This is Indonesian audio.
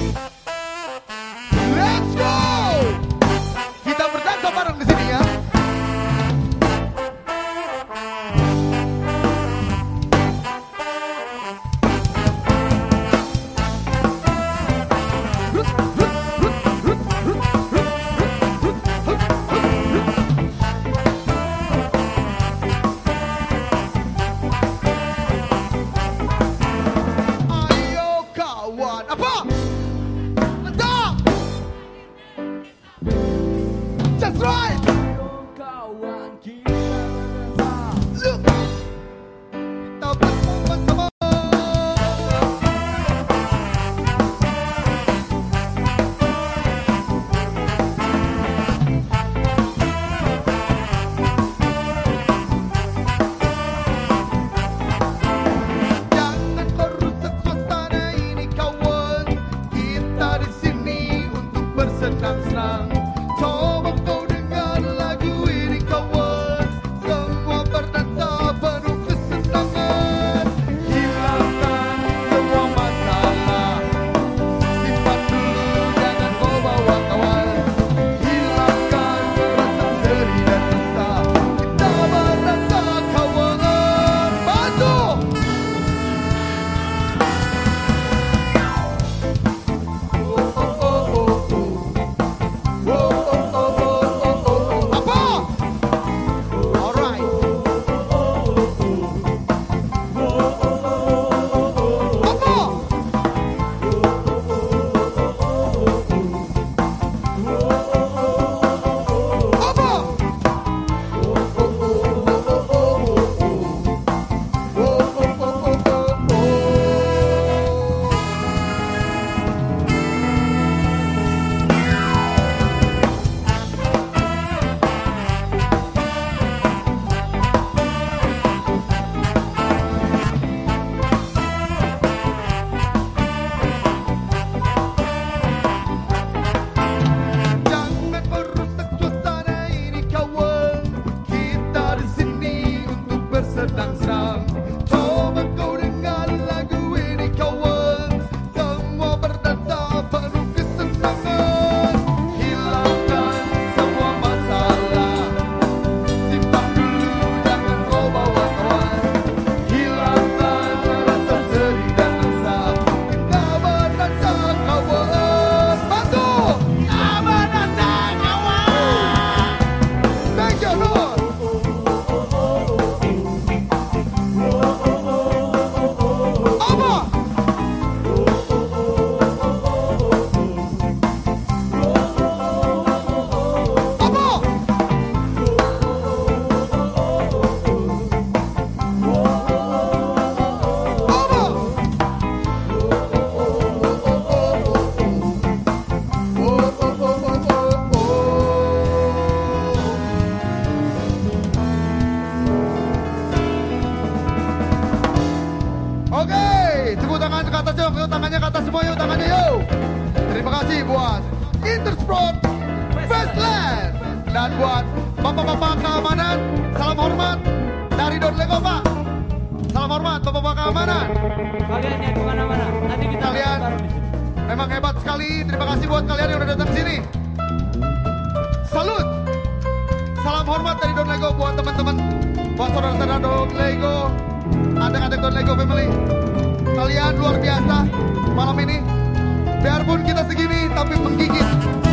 Bye. That's right. Atas yuk, yuk tangannya ke atas semua yuk, tangannya yuk. Terima kasih buat Intersport Festland dan buat bapak-bapak keamanan, salam hormat dari Don Lego Pak. Salam hormat bapak-bapak keamanan. Kalian yang ke mana-mana Nanti kita Kalian. sini. Memang hebat sekali. Terima kasih buat kalian yang udah datang sini. Salut. Salam hormat dari Don Lego buat teman-teman, buat saudara-saudara Don Lego, adik-adik Don Lego family. Kalian luar biasa malam ini. Biarpun kita segini tapi menggigit.